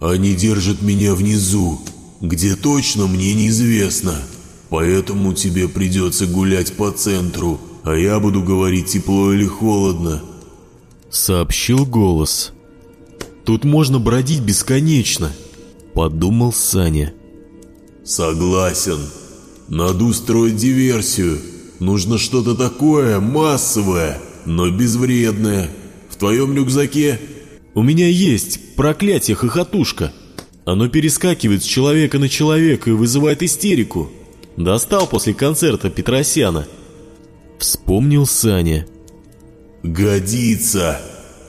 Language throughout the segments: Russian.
Они держат меня внизу, где точно мне неизвестно. Поэтому тебе придется гулять по центру, а я буду говорить тепло или холодно. Сообщил голос. Тут можно бродить бесконечно, подумал Саня. Согласен. Надо устроить диверсию. Нужно что-то такое, массовое, но безвредное. В твоем рюкзаке? У меня есть проклятие хохотушка. Оно перескакивает с человека на человека и вызывает истерику. Достал после концерта Петросяна. Вспомнил Саня. Годится.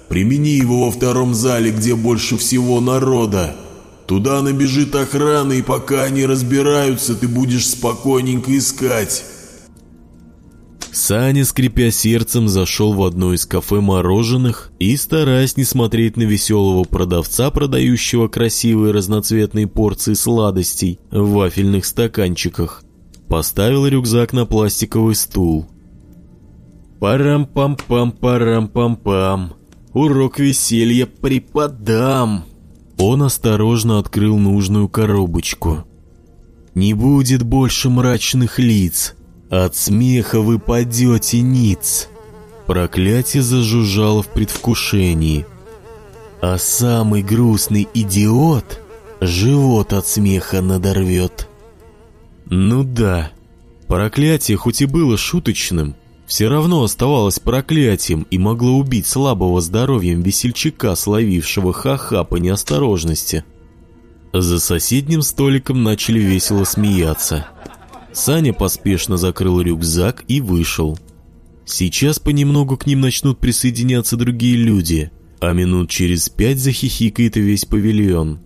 Примени его во втором зале, где больше всего народа. Туда набежит охрана, и пока они разбираются, ты будешь спокойненько искать. Саня, скрипя сердцем, зашел в одно из кафе мороженых и, стараясь не смотреть на веселого продавца, продающего красивые разноцветные порции сладостей в вафельных стаканчиках, поставил рюкзак на пластиковый стул. «Парам-пам-пам, парам-пам-пам, урок веселья преподам!» Он осторожно открыл нужную коробочку. «Не будет больше мрачных лиц!» От смеха вы падете ниц. Проклятие зажужжало в предвкушении. А самый грустный идиот живот от смеха надорвет. Ну да, проклятие хоть и было шуточным, все равно оставалось проклятием и могло убить слабого здоровьем весельчака, словившего ха-ха по неосторожности. За соседним столиком начали весело смеяться – Саня поспешно закрыл рюкзак и вышел. Сейчас понемногу к ним начнут присоединяться другие люди, а минут через пять захихикает весь павильон.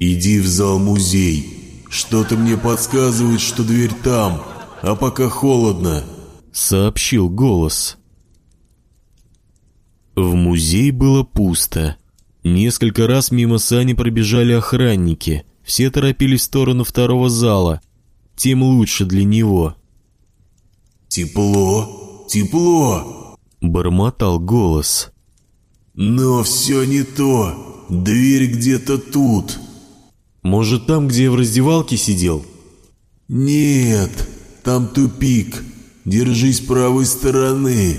«Иди в зал-музей. Что-то мне подсказывает, что дверь там, а пока холодно», — сообщил голос. В музей было пусто. Несколько раз мимо Сани пробежали охранники. Все торопились в сторону второго зала, тем лучше для него. «Тепло, тепло!» — бормотал голос. «Но все не то. Дверь где-то тут». «Может, там, где я в раздевалке сидел?» «Нет, там тупик. Держись правой стороны».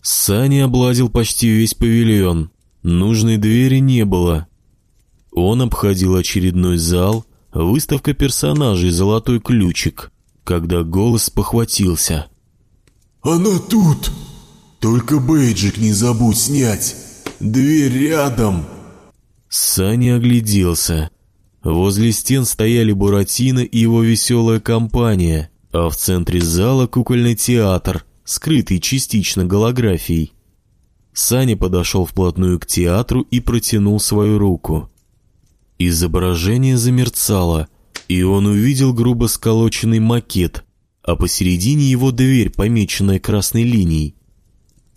Саня облазил почти весь павильон. Нужной двери не было. Он обходил очередной зал, Выставка персонажей «Золотой ключик», когда голос похватился. «Она тут! Только бейджик не забудь снять! Дверь рядом!» Саня огляделся. Возле стен стояли Буратино и его веселая компания, а в центре зала кукольный театр, скрытый частично голографией. Саня подошел вплотную к театру и протянул свою руку. Изображение замерцало, и он увидел грубо сколоченный макет, а посередине его дверь, помеченная красной линией.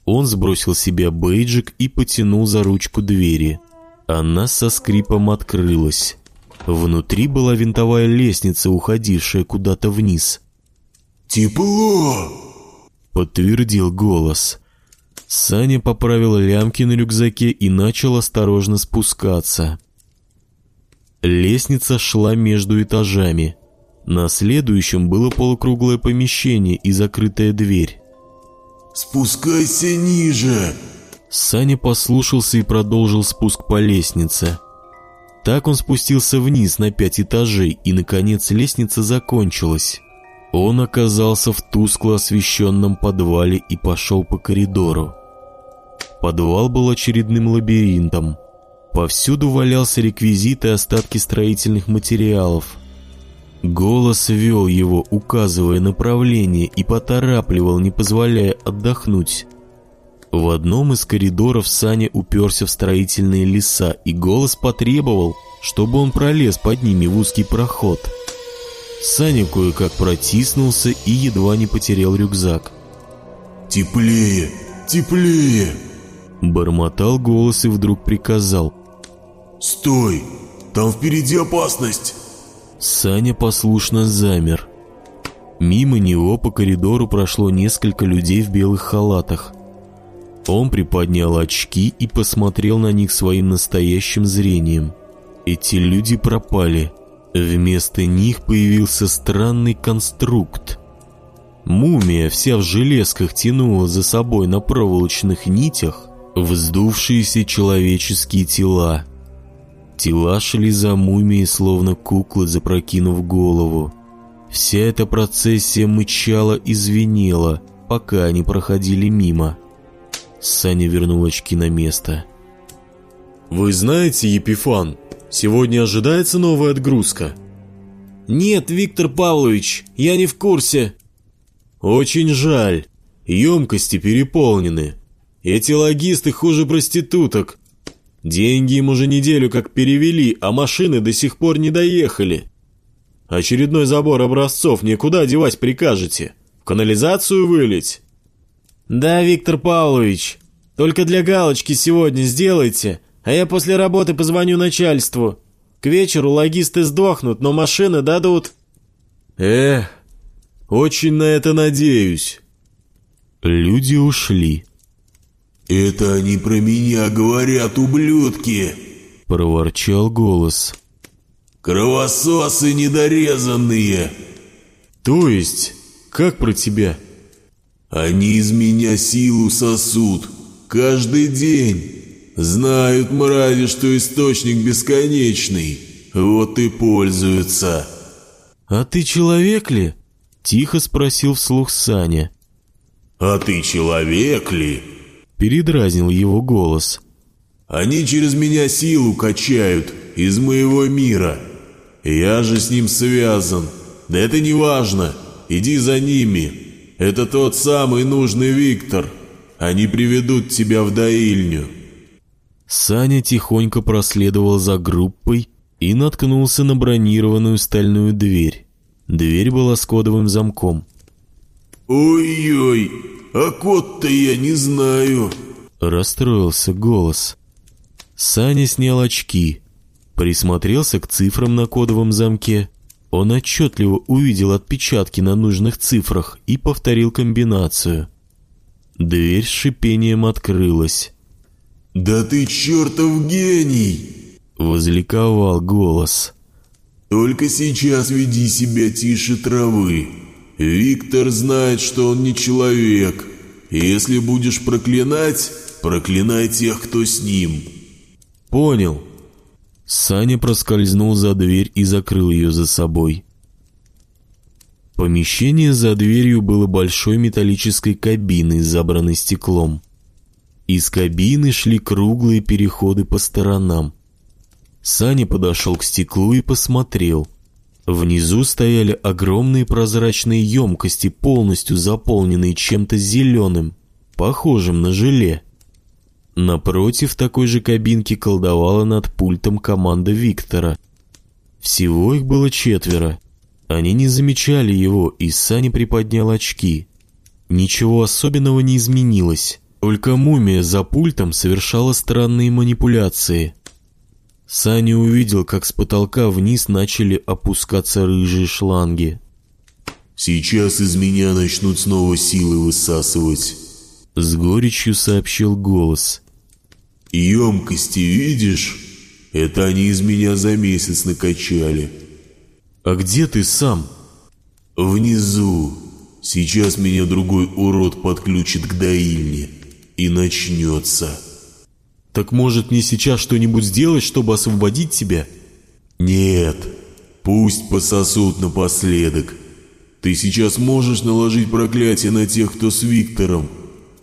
Он сбросил себе бейджик и потянул за ручку двери. Она со скрипом открылась. Внутри была винтовая лестница, уходившая куда-то вниз. «Тепло!» — подтвердил голос. Саня поправил лямки на рюкзаке и начал осторожно спускаться. Лестница шла между этажами. На следующем было полукруглое помещение и закрытая дверь. «Спускайся ниже!» Саня послушался и продолжил спуск по лестнице. Так он спустился вниз на пять этажей, и, наконец, лестница закончилась. Он оказался в тускло освещенном подвале и пошел по коридору. Подвал был очередным лабиринтом. Повсюду валялся реквизит и остатки строительных материалов. Голос вел его, указывая направление, и поторапливал, не позволяя отдохнуть. В одном из коридоров Саня уперся в строительные леса, и голос потребовал, чтобы он пролез под ними в узкий проход. Саня кое-как протиснулся и едва не потерял рюкзак. «Теплее! Теплее!» Бормотал голос и вдруг приказал – «Стой! Там впереди опасность!» Саня послушно замер. Мимо него по коридору прошло несколько людей в белых халатах. Он приподнял очки и посмотрел на них своим настоящим зрением. Эти люди пропали. Вместо них появился странный конструкт. Мумия вся в железках тянула за собой на проволочных нитях вздувшиеся человеческие тела. Тела шли за мумией, словно куклы, запрокинув голову. Вся эта процессия мычала и звенела, пока они проходили мимо. Саня вернул очки на место. «Вы знаете, Епифан, сегодня ожидается новая отгрузка?» «Нет, Виктор Павлович, я не в курсе». «Очень жаль. Емкости переполнены. Эти логисты хуже проституток. Деньги им уже неделю как перевели, а машины до сих пор не доехали. Очередной забор образцов никуда девать прикажете? В канализацию вылить?» «Да, Виктор Павлович, только для галочки сегодня сделайте, а я после работы позвоню начальству. К вечеру логисты сдохнут, но машины дадут». «Эх, очень на это надеюсь». Люди ушли. «Это они про меня говорят, ублюдки!» — проворчал голос. «Кровососы недорезанные!» «То есть, как про тебя?» Они из меня силу сосут. Каждый день. Знают мрази, что источник бесконечный. Вот и пользуются. «А ты человек ли?» — тихо спросил вслух Саня. «А ты человек ли?» — передразнил его голос. «Они через меня силу качают из моего мира. Я же с ним связан. Да это не важно. Иди за ними. Это тот самый нужный Виктор. Они приведут тебя в доильню». Саня тихонько проследовал за группой и наткнулся на бронированную стальную дверь. Дверь была с кодовым замком. «Ой-ой, а код-то я не знаю», — расстроился голос. Саня снял очки, присмотрелся к цифрам на кодовом замке он отчетливо увидел отпечатки на нужных цифрах и повторил комбинацию. Дверь с шипением открылась. «Да ты чертов гений!» — возликовал голос. «Только сейчас веди себя тише травы. Виктор знает, что он не человек. Если будешь проклинать, проклинай тех, кто с ним». «Понял», Саня проскользнул за дверь и закрыл ее за собой. Помещение за дверью было большой металлической кабиной, забранной стеклом. Из кабины шли круглые переходы по сторонам. Саня подошел к стеклу и посмотрел. Внизу стояли огромные прозрачные емкости, полностью заполненные чем-то зеленым, похожим на желе. Напротив такой же кабинки колдовала над пультом команда Виктора. Всего их было четверо. Они не замечали его, и Саня приподнял очки. Ничего особенного не изменилось, только мумия за пультом совершала странные манипуляции. Саня увидел, как с потолка вниз начали опускаться рыжие шланги. «Сейчас из меня начнут снова силы высасывать», — с горечью сообщил голос. Емкости видишь? Это они из меня за месяц накачали. А где ты сам? Внизу. Сейчас меня другой урод подключит к доильне. И начнется. Так может мне сейчас что-нибудь сделать, чтобы освободить тебя? Нет. Пусть пососут напоследок. Ты сейчас можешь наложить проклятие на тех, кто с Виктором.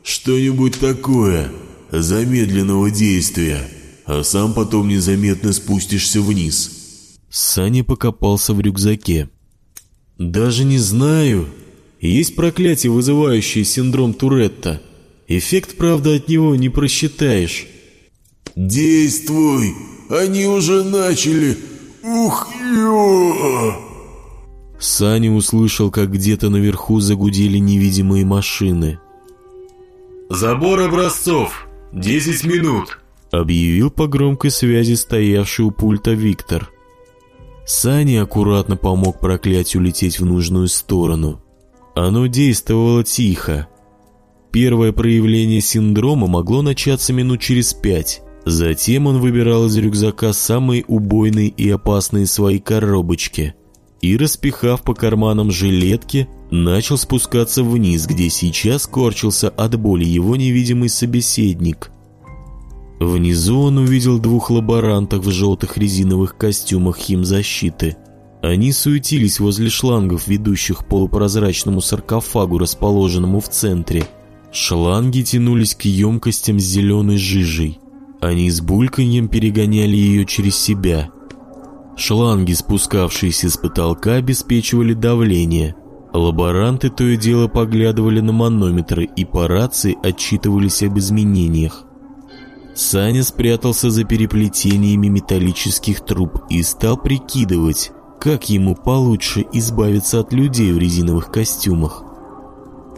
Что-нибудь такое замедленного действия, а сам потом незаметно спустишься вниз. Саня покопался в рюкзаке. Даже не знаю. Есть проклятие, вызывающее синдром Туретта. Эффект, правда, от него не просчитаешь. Действуй! Они уже начали! Ух, ё! Саня услышал, как где-то наверху загудели невидимые машины. «Забор образцов! «Десять минут!» — объявил по громкой связи стоявший у пульта Виктор. Саня аккуратно помог проклятию лететь в нужную сторону. Оно действовало тихо. Первое проявление синдрома могло начаться минут через пять. Затем он выбирал из рюкзака самые убойные и опасные свои коробочки и, распихав по карманам жилетки, начал спускаться вниз, где сейчас корчился от боли его невидимый собеседник. Внизу он увидел двух лаборантов в желтых резиновых костюмах химзащиты. Они суетились возле шлангов, ведущих к полупрозрачному саркофагу, расположенному в центре. Шланги тянулись к емкостям с зеленой жижей. Они с бульканьем перегоняли ее через себя. Шланги, спускавшиеся с потолка, обеспечивали давление. Лаборанты то и дело поглядывали на манометры и по рации отчитывались об изменениях. Саня спрятался за переплетениями металлических труб и стал прикидывать, как ему получше избавиться от людей в резиновых костюмах.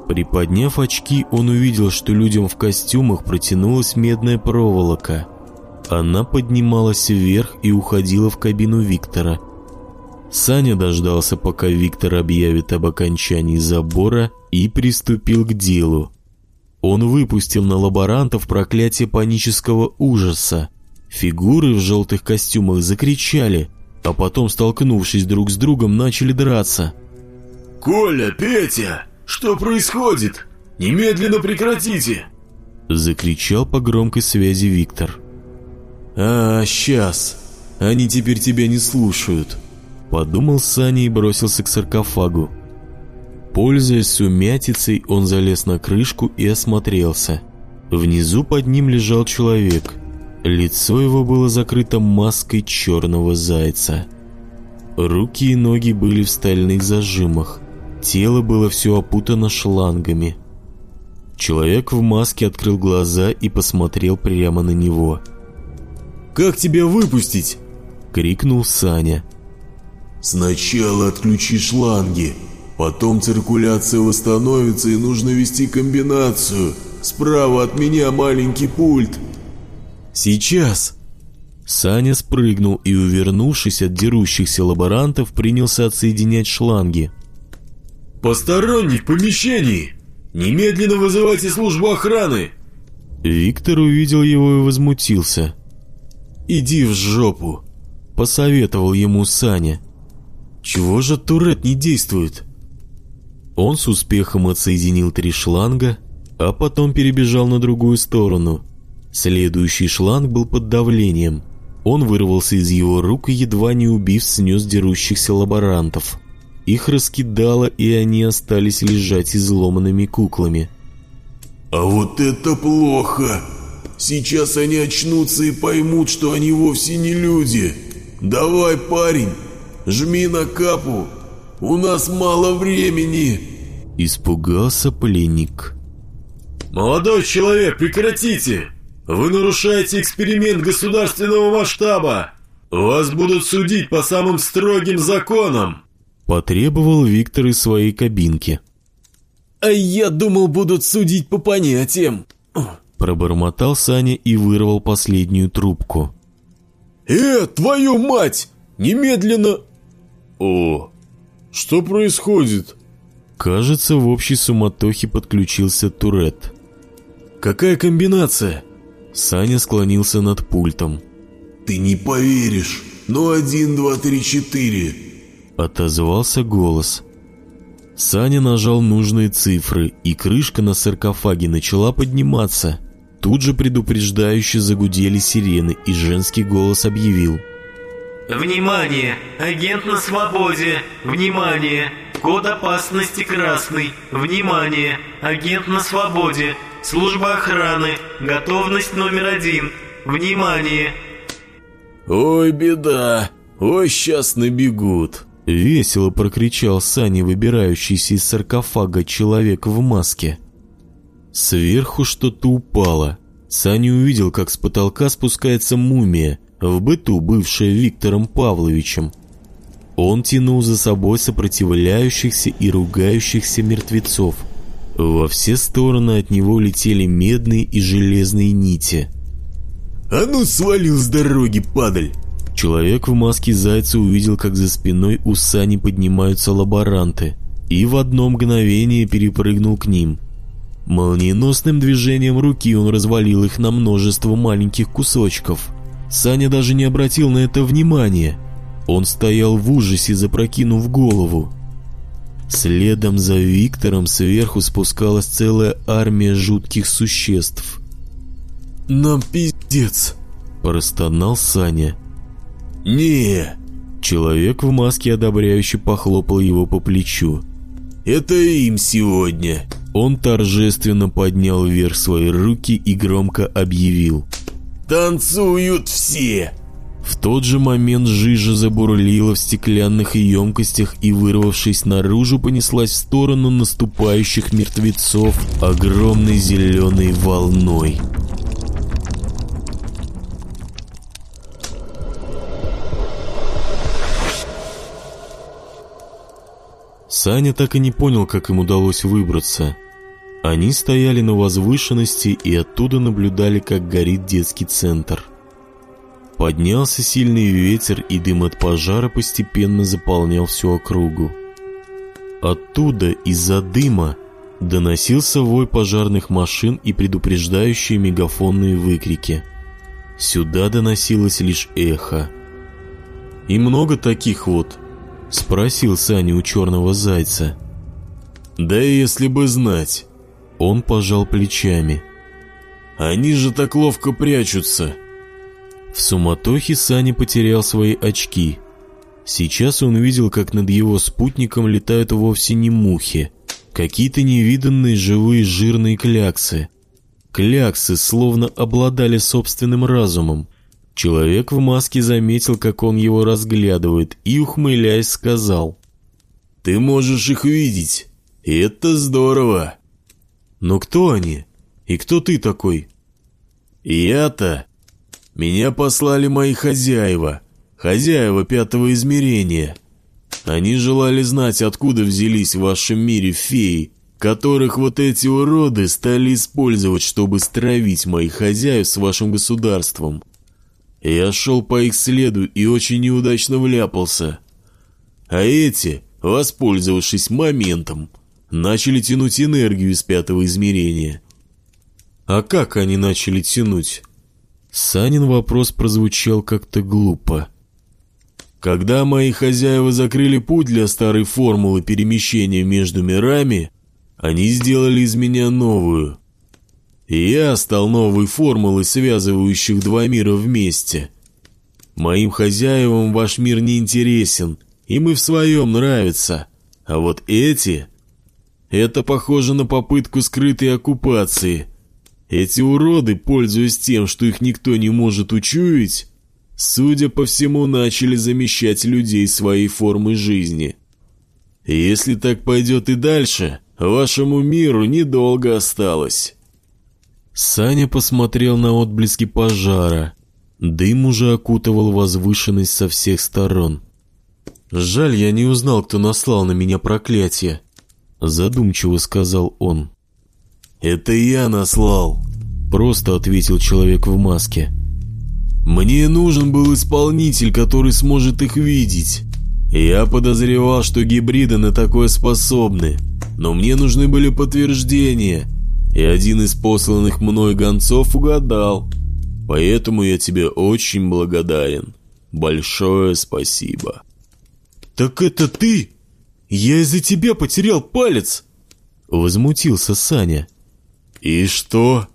Приподняв очки, он увидел, что людям в костюмах протянулась медная проволока. Она поднималась вверх и уходила в кабину Виктора. Саня дождался, пока Виктор объявит об окончании забора и приступил к делу. Он выпустил на лаборантов проклятие панического ужаса. Фигуры в желтых костюмах закричали, а потом, столкнувшись друг с другом, начали драться. «Коля, Петя, что происходит? Немедленно прекратите!» Закричал по громкой связи Виктор. «А, сейчас. Они теперь тебя не слушают», — подумал Саня и бросился к саркофагу. Пользуясь сумятицей, он залез на крышку и осмотрелся. Внизу под ним лежал человек. Лицо его было закрыто маской черного зайца. Руки и ноги были в стальных зажимах. Тело было все опутано шлангами. Человек в маске открыл глаза и посмотрел прямо на него. «Как тебя выпустить?» — крикнул Саня. «Сначала отключи шланги», Потом циркуляция восстановится и нужно ввести комбинацию. Справа от меня маленький пульт. Сейчас. Саня спрыгнул и, увернувшись от дерущихся лаборантов, принялся отсоединять шланги. «Посторонний в помещении! Немедленно вызывайте службу охраны!» Виктор увидел его и возмутился. «Иди в жопу!» – посоветовал ему Саня. «Чего же турет не действует?» Он с успехом отсоединил три шланга, а потом перебежал на другую сторону. Следующий шланг был под давлением. Он вырвался из его рук и, едва не убив, снес дерущихся лаборантов. Их раскидало, и они остались лежать изломанными куклами. «А вот это плохо! Сейчас они очнутся и поймут, что они вовсе не люди! Давай, парень, жми на капу, у нас мало времени!» Испугался пленник. «Молодой человек, прекратите! Вы нарушаете эксперимент государственного масштаба! Вас будут судить по самым строгим законам!» Потребовал Виктор из своей кабинки. «А я думал, будут судить по понятиям!» Пробормотал Саня и вырвал последнюю трубку. «Э, твою мать! Немедленно...» «О, что происходит?» Кажется, в общей суматохе подключился Турет. «Какая комбинация?» Саня склонился над пультом. «Ты не поверишь, но один, два, три, четыре!» Отозвался голос. Саня нажал нужные цифры, и крышка на саркофаге начала подниматься. Тут же предупреждающе загудели сирены, и женский голос объявил – Внимание! Агент на свободе! Внимание! Код опасности красный! Внимание! Агент на свободе! Служба охраны! Готовность номер один! Внимание! Ой, беда! Ой, сейчас набегут! Весело прокричал Саня, выбирающийся из саркофага человек в маске. Сверху что-то упало. Саня увидел, как с потолка спускается мумия, в быту бывшая Виктором Павловичем. Он тянул за собой сопротивляющихся и ругающихся мертвецов. Во все стороны от него летели медные и железные нити. «А ну свалил с дороги, падаль!» Человек в маске зайца увидел, как за спиной у Сани поднимаются лаборанты, и в одно мгновение перепрыгнул к ним. Молниеносным движением руки он развалил их на множество маленьких кусочков. Саня даже не обратил на это внимания. Он стоял в ужасе, запрокинув голову. Следом за Виктором сверху спускалась целая армия жутких существ. «Нам пиздец!» – простонал Саня. «Не!» Человек в маске одобряюще похлопал его по плечу. «Это им сегодня!» Он торжественно поднял вверх свои руки и громко объявил. «Танцуют все!» В тот же момент жижа забурлила в стеклянных емкостях и, вырвавшись наружу, понеслась в сторону наступающих мертвецов огромной зеленой волной. Саня так и не понял, как им удалось выбраться. Они стояли на возвышенности и оттуда наблюдали, как горит детский центр. Поднялся сильный ветер, и дым от пожара постепенно заполнял всю округу. Оттуда, из-за дыма, доносился вой пожарных машин и предупреждающие мегафонные выкрики. Сюда доносилось лишь эхо. И много таких вот, Спросил Саня у черного зайца. Да если бы знать. Он пожал плечами. Они же так ловко прячутся. В суматохе Саня потерял свои очки. Сейчас он видел, как над его спутником летают вовсе не мухи, какие-то невиданные живые жирные кляксы. Кляксы словно обладали собственным разумом, Человек в маске заметил, как он его разглядывает, и, ухмыляясь, сказал. «Ты можешь их видеть, это здорово!» «Но кто они? И кто ты такой?» «Я-то? Меня послали мои хозяева, хозяева пятого измерения. Они желали знать, откуда взялись в вашем мире феи, которых вот эти уроды стали использовать, чтобы стравить моих хозяев с вашим государством». Я шел по их следу и очень неудачно вляпался. А эти, воспользовавшись моментом, начали тянуть энергию из пятого измерения. А как они начали тянуть? Санин вопрос прозвучал как-то глупо. Когда мои хозяева закрыли путь для старой формулы перемещения между мирами, они сделали из меня новую – я стал новой формулой, связывающих два мира вместе. Моим хозяевам ваш мир не интересен, им и в своем нравится. А вот эти... Это похоже на попытку скрытой оккупации. Эти уроды, пользуясь тем, что их никто не может учуять, судя по всему, начали замещать людей своей формой жизни. Если так пойдет и дальше, вашему миру недолго осталось. Саня посмотрел на отблески пожара. Дым уже окутывал возвышенность со всех сторон. «Жаль, я не узнал, кто наслал на меня проклятие», — задумчиво сказал он. «Это я наслал», — просто ответил человек в маске. «Мне нужен был исполнитель, который сможет их видеть. Я подозревал, что гибриды на такое способны, но мне нужны были подтверждения, и один из посланных мной гонцов угадал. Поэтому я тебе очень благодарен. Большое спасибо. «Так это ты? Я из-за тебя потерял палец!» Возмутился Саня. «И что?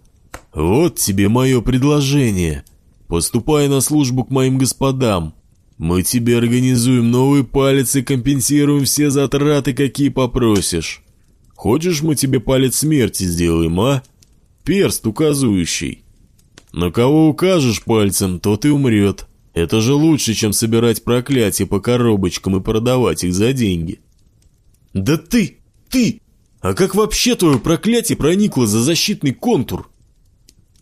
Вот тебе мое предложение. Поступай на службу к моим господам. Мы тебе организуем новый палец и компенсируем все затраты, какие попросишь. Хочешь, мы тебе палец смерти сделаем, а? Перст указывающий. На кого укажешь пальцем, тот и умрет. Это же лучше, чем собирать проклятия по коробочкам и продавать их за деньги. Да ты, ты! А как вообще твое проклятие проникло за защитный контур?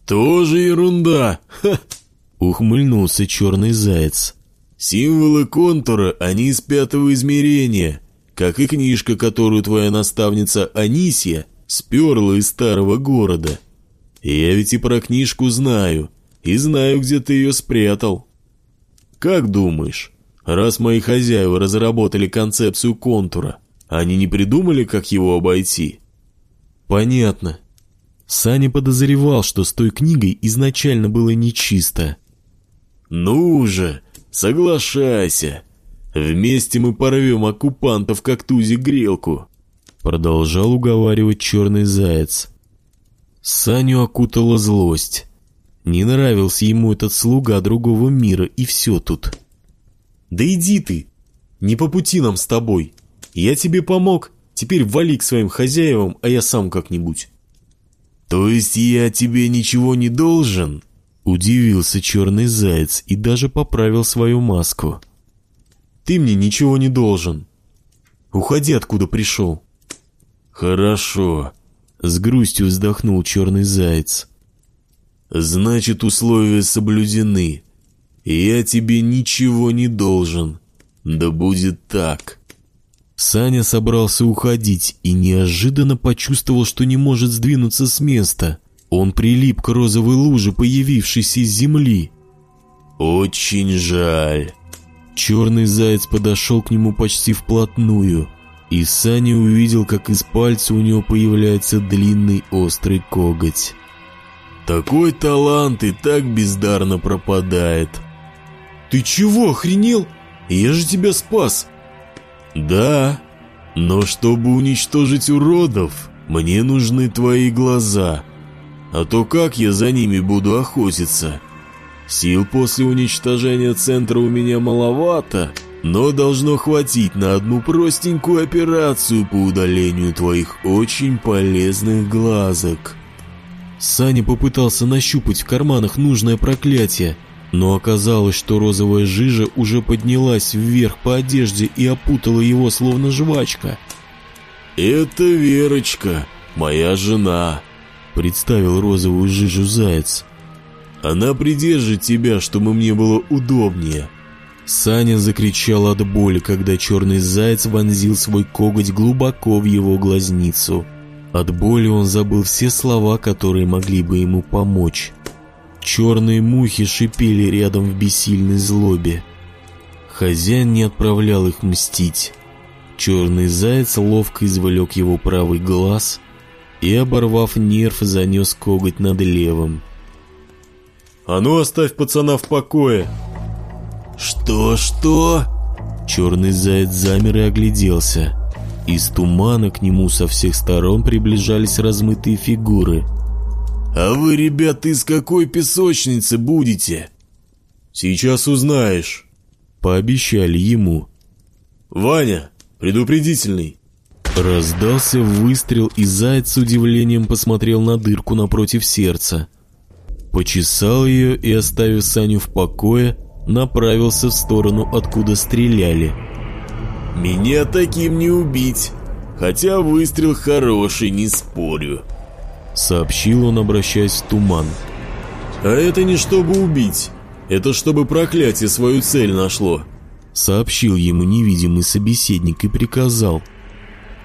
Тоже ерунда, ха! Ухмыльнулся черный заяц. Символы контура, они из пятого измерения как и книжка, которую твоя наставница Анисия сперла из старого города. Я ведь и про книжку знаю, и знаю, где ты ее спрятал. Как думаешь, раз мои хозяева разработали концепцию контура, они не придумали, как его обойти? Понятно. Саня подозревал, что с той книгой изначально было нечисто. «Ну же, соглашайся. Вместе мы порвем оккупантов, как тузик грелку», продолжал уговаривать черный заяц. Саню окутала злость. Не нравился ему этот слуга другого мира, и все тут. «Да иди ты! Не по пути нам с тобой. Я тебе помог, теперь вали к своим хозяевам, а я сам как-нибудь». «То есть я тебе ничего не должен?» Удивился черный заяц и даже поправил свою маску. «Ты мне ничего не должен. Уходи, откуда пришел». «Хорошо», — с грустью вздохнул черный заяц. «Значит, условия соблюдены. Я тебе ничего не должен. Да будет так». Саня собрался уходить и неожиданно почувствовал, что не может сдвинуться с места. Он прилип к розовой луже, появившейся из земли. «Очень жаль». Черный заяц подошел к нему почти вплотную, и Саня увидел, как из пальца у него появляется длинный острый коготь. «Такой талант и так бездарно пропадает». «Ты чего, охренел? Я же тебя спас!» «Да, но чтобы уничтожить уродов, мне нужны твои глаза. А то как я за ними буду охотиться? Сил после уничтожения центра у меня маловато, но должно хватить на одну простенькую операцию по удалению твоих очень полезных глазок». Саня попытался нащупать в карманах нужное проклятие, но оказалось, что розовая жижа уже поднялась вверх по одежде и опутала его словно жвачка. «Это Верочка, моя жена», — представил розовую жижу заяц. «Она придержит тебя, чтобы мне было удобнее». Саня закричал от боли, когда черный заяц вонзил свой коготь глубоко в его глазницу. От боли он забыл все слова, которые могли бы ему помочь. Черные мухи шипели рядом в бессильной злобе. Хозяин не отправлял их мстить. Черный заяц ловко извлек его правый глаз и, оборвав нерв, занес коготь над левым. «А ну оставь пацана в покое!» «Что-что?» Черный заяц замер и огляделся. Из тумана к нему со всех сторон приближались размытые фигуры – «А вы, ребята, из какой песочницы будете?» «Сейчас узнаешь», — пообещали ему. «Ваня, предупредительный». Раздался выстрел, и заяц с удивлением посмотрел на дырку напротив сердца. Почесал ее и, оставив Саню в покое, направился в сторону, откуда стреляли. «Меня таким не убить, хотя выстрел хороший, не спорю» сообщил он, обращаясь в туман. «А это не чтобы убить, это чтобы проклятие свою цель нашло», сообщил ему невидимый собеседник и приказал.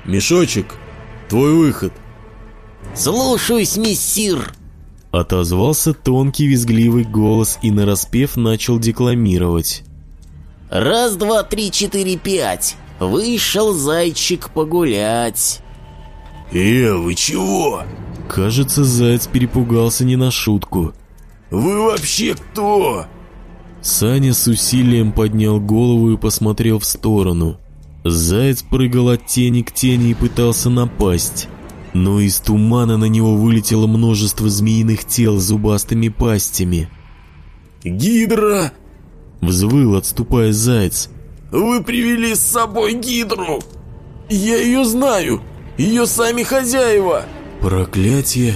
«Мешочек, твой выход». «Слушаюсь, мессир!» Отозвался тонкий визгливый голос и нараспев начал декламировать. «Раз, два, три, четыре, пять. Вышел зайчик погулять». «Э, вы чего?» Кажется, заяц перепугался не на шутку. «Вы вообще кто?» Саня с усилием поднял голову и посмотрел в сторону. Заяц прыгал от тени к тени и пытался напасть. Но из тумана на него вылетело множество змеиных тел с зубастыми пастями. «Гидра!» Взвыл, отступая заяц. «Вы привели с собой гидру! Я ее знаю! Ее сами хозяева!» «Проклятие!»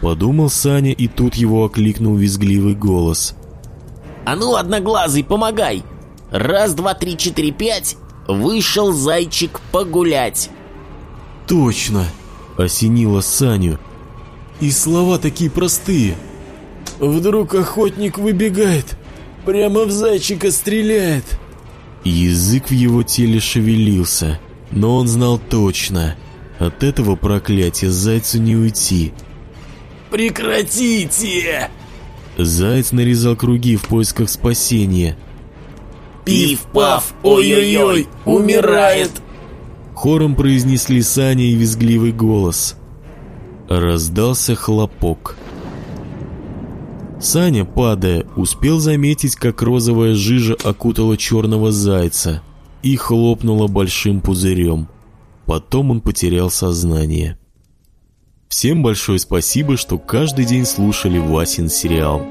Подумал Саня, и тут его окликнул визгливый голос. «А ну, одноглазый, помогай! Раз, два, три, четыре, пять, вышел зайчик погулять!» «Точно!» — осенило Саню. «И слова такие простые!» «Вдруг охотник выбегает, прямо в зайчика стреляет!» Язык в его теле шевелился, но он знал точно — от этого проклятия зайцу не уйти. «Прекратите!» Заяц нарезал круги в поисках спасения. «Пиф-паф, ой-ой-ой, умирает!» Хором произнесли Саня и визгливый голос. Раздался хлопок. Саня, падая, успел заметить, как розовая жижа окутала черного зайца и хлопнула большим пузырем. Потом он потерял сознание. Всем большое спасибо, что каждый день слушали Васин сериал.